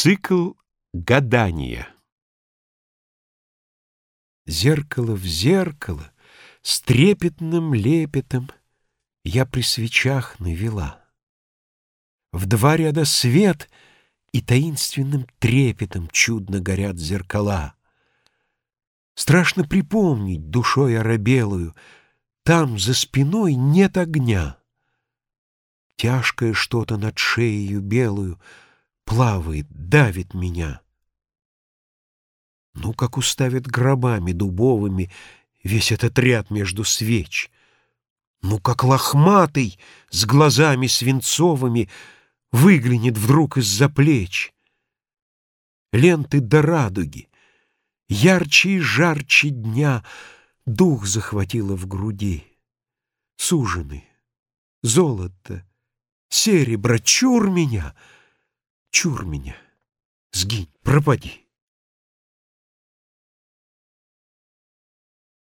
Цикл гадания Зеркало в зеркало с трепетным лепетом Я при свечах навела. В два ряда свет и таинственным трепетом Чудно горят зеркала. Страшно припомнить душой оробелую, Там за спиной нет огня. Тяжкое что-то над шеей белую — плавает, давит меня. Ну, как уставит гробами дубовыми весь этот ряд между свеч. Ну, как лохматый, с глазами свинцовыми, выглянет вдруг из-за плеч. Ленты до радуги, ярче и жарче дня, дух захватило в груди. Сужены, золото, серебро, чур меня — Чур меня! Сгинь, пропади!»